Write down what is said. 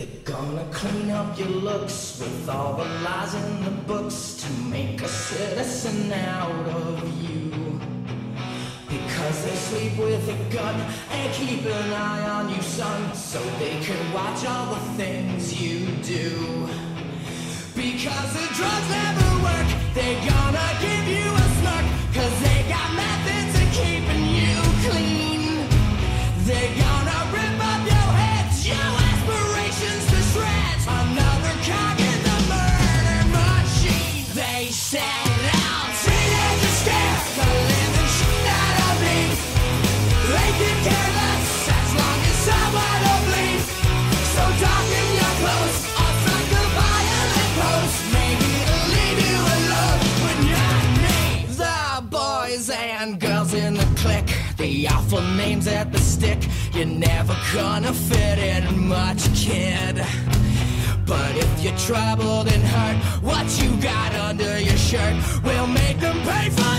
They're gonna clean up your looks with all the lies in the books to make a citizen out of you. Because they sleep with a gun and keep an eye on you, son, so they can watch all the things you do. Because the drugs awful names at the stick. You're never gonna fit in much, kid. But if you're troubled and hurt, what you got under your shirt will make them pay for